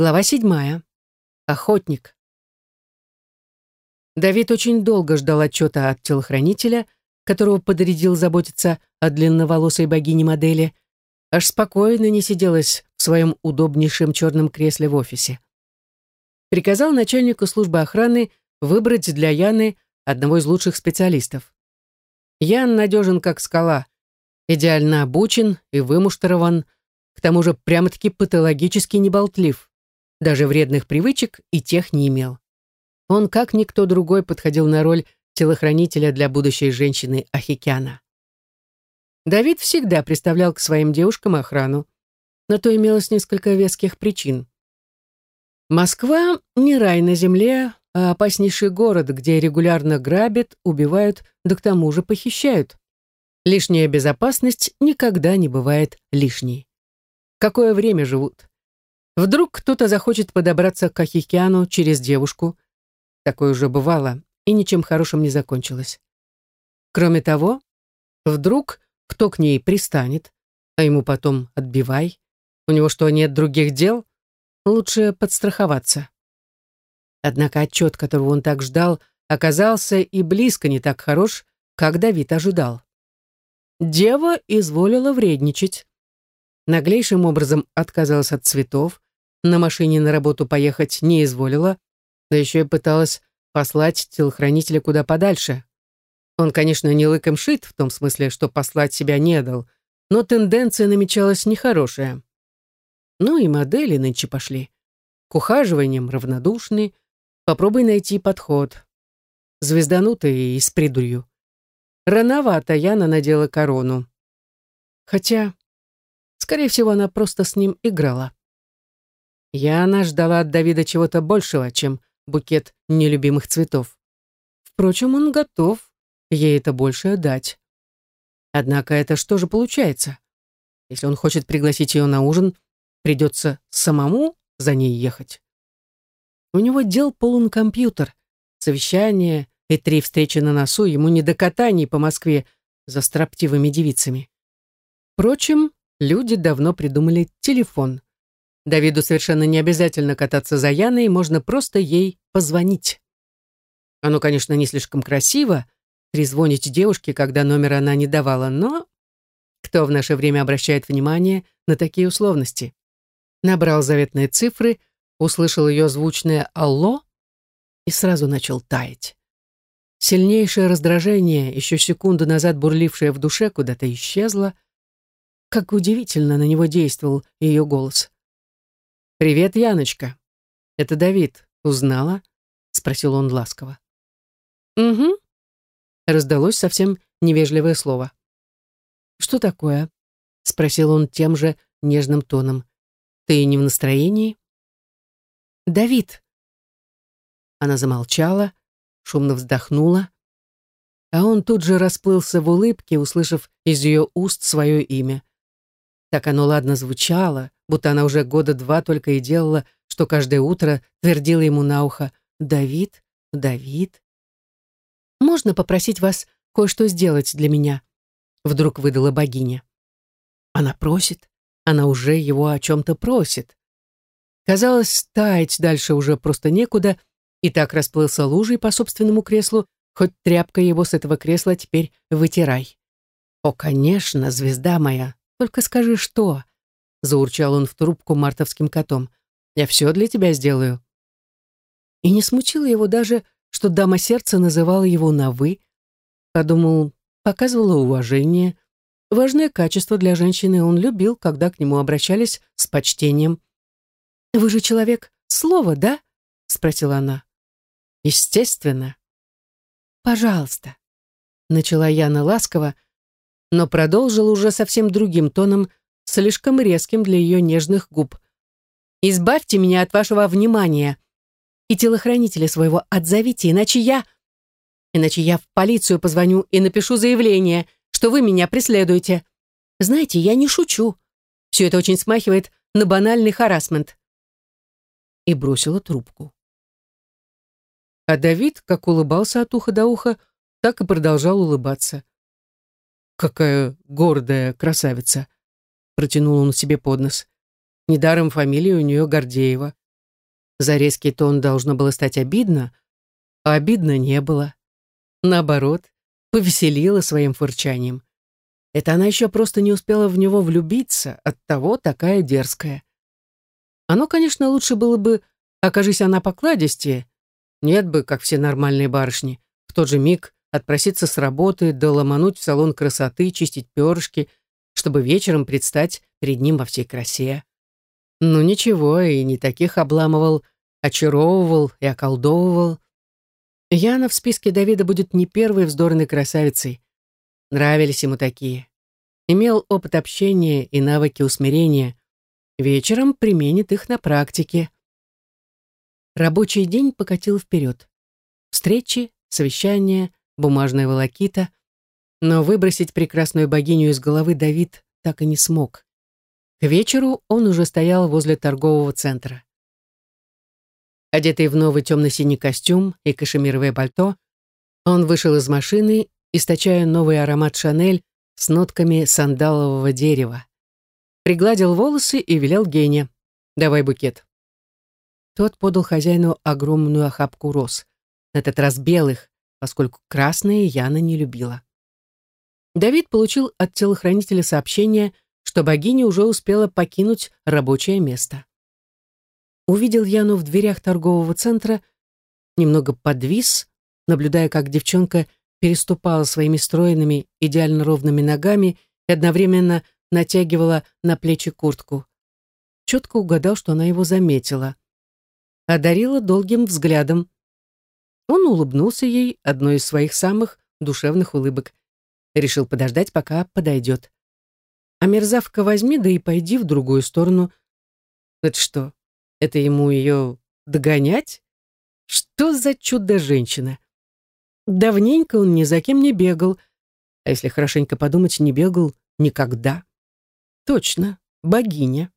Глава седьмая. Охотник. Давид очень долго ждал отчета от телохранителя, которого подрядил заботиться о длинноволосой богине-модели, аж спокойно не сиделась в своем удобнейшем черном кресле в офисе. Приказал начальнику службы охраны выбрать для Яны одного из лучших специалистов. Ян надежен как скала, идеально обучен и вымуштрован, к тому же прямо-таки патологически неболтлив даже вредных привычек и тех не имел. Он, как никто другой, подходил на роль телохранителя для будущей женщины Ахикяна. Давид всегда представлял к своим девушкам охрану. На то имелось несколько веских причин. Москва не рай на земле, а опаснейший город, где регулярно грабят, убивают, да к тому же похищают. Лишняя безопасность никогда не бывает лишней. Какое время живут? Вдруг кто-то захочет подобраться к Ахикяну через девушку. Такое уже бывало, и ничем хорошим не закончилось. Кроме того, вдруг кто к ней пристанет, а ему потом отбивай. У него что, нет других дел? Лучше подстраховаться. Однако отчет, которого он так ждал, оказался и близко не так хорош, как Давид ожидал. Дева изволила вредничать. Наглейшим образом отказалась от цветов, на машине на работу поехать не изволила, да еще и пыталась послать телохранителя куда подальше. Он, конечно, не лыком шит, в том смысле, что послать себя не дал, но тенденция намечалась нехорошая. Ну и модели нынче пошли. К ухаживаниям равнодушны, попробуй найти подход. Звезданутые и с придурью. Рановато Яна надела корону. Хотя, скорее всего, она просто с ним играла. Яна ждала от Давида чего-то большего, чем букет нелюбимых цветов. Впрочем, он готов ей это большее дать. Однако это что же получается? Если он хочет пригласить ее на ужин, придется самому за ней ехать. У него дел полон компьютер, совещание и три встречи на носу, ему не до катаний по Москве за строптивыми девицами. Впрочем, люди давно придумали телефон. Давиду совершенно не обязательно кататься за Яной, можно просто ей позвонить. Оно, конечно, не слишком красиво, трезвонить девушке, когда номера она не давала, но кто в наше время обращает внимание на такие условности? Набрал заветные цифры, услышал ее звучное «Алло» и сразу начал таять. Сильнейшее раздражение, еще секунду назад бурлившее в душе, куда-то исчезло. Как удивительно на него действовал ее голос. «Привет, Яночка. Это Давид. Узнала?» — спросил он ласково. «Угу», — раздалось совсем невежливое слово. «Что такое?» — спросил он тем же нежным тоном. «Ты не в настроении?» «Давид!» Она замолчала, шумно вздохнула, а он тут же расплылся в улыбке, услышав из ее уст свое имя. Так оно ладно звучало, будто она уже года два только и делала, что каждое утро твердила ему на ухо «Давид, Давид». «Можно попросить вас кое-что сделать для меня?» Вдруг выдала богиня. Она просит, она уже его о чем-то просит. Казалось, таять дальше уже просто некуда, и так расплылся лужей по собственному креслу, хоть тряпка его с этого кресла теперь вытирай. «О, конечно, звезда моя, только скажи, что?» Заурчал он в трубку мартовским котом. «Я все для тебя сделаю». И не смутило его даже, что дама сердца называла его на «вы». Подумал, показывала уважение. Важное качество для женщины он любил, когда к нему обращались с почтением. «Вы же человек слова, да?» — спросила она. «Естественно». «Пожалуйста», — начала Яна ласково, но продолжила уже совсем другим тоном, слишком резким для ее нежных губ. «Избавьте меня от вашего внимания. И телохранителя своего отзовите, иначе я... Иначе я в полицию позвоню и напишу заявление, что вы меня преследуете. Знаете, я не шучу. Все это очень смахивает на банальный харасмент». И бросила трубку. А Давид, как улыбался от уха до уха, так и продолжал улыбаться. «Какая гордая красавица!» Протянул он себе под нос. Недаром фамилия у нее Гордеева. За резкий тон должно было стать обидно, а обидно не было. Наоборот, повеселила своим фырчанием. Это она еще просто не успела в него влюбиться, оттого такая дерзкая. Оно, конечно, лучше было бы, окажись она покладистее. Нет бы, как все нормальные барышни, в тот же миг отпроситься с работы, да ломануть в салон красоты, чистить перышки, чтобы вечером предстать перед ним во всей красе. Ну ничего, и не таких обламывал, очаровывал и околдовывал. Яна в списке Давида будет не первой вздорной красавицей. Нравились ему такие. Имел опыт общения и навыки усмирения. Вечером применит их на практике. Рабочий день покатил вперед. Встречи, совещания, бумажная волокита. Но выбросить прекрасную богиню из головы Давид так и не смог. К вечеру он уже стоял возле торгового центра. Одетый в новый темно-синий костюм и кашемировое пальто, он вышел из машины, источая новый аромат «Шанель» с нотками сандалового дерева. Пригладил волосы и велел Гене. «Давай букет». Тот подал хозяину огромную охапку роз, на этот раз белых, поскольку красные Яна не любила. Давид получил от телохранителя сообщение, что богиня уже успела покинуть рабочее место. Увидел Яну в дверях торгового центра, немного подвис, наблюдая, как девчонка переступала своими стройными, идеально ровными ногами и одновременно натягивала на плечи куртку. Четко угадал, что она его заметила. Одарила долгим взглядом. Он улыбнулся ей одной из своих самых душевных улыбок. Решил подождать, пока подойдет. А мерзавка возьми, да и пойди в другую сторону. Это что, это ему ее догонять? Что за чудо-женщина? Давненько он ни за кем не бегал, а если хорошенько подумать, не бегал никогда. Точно, богиня.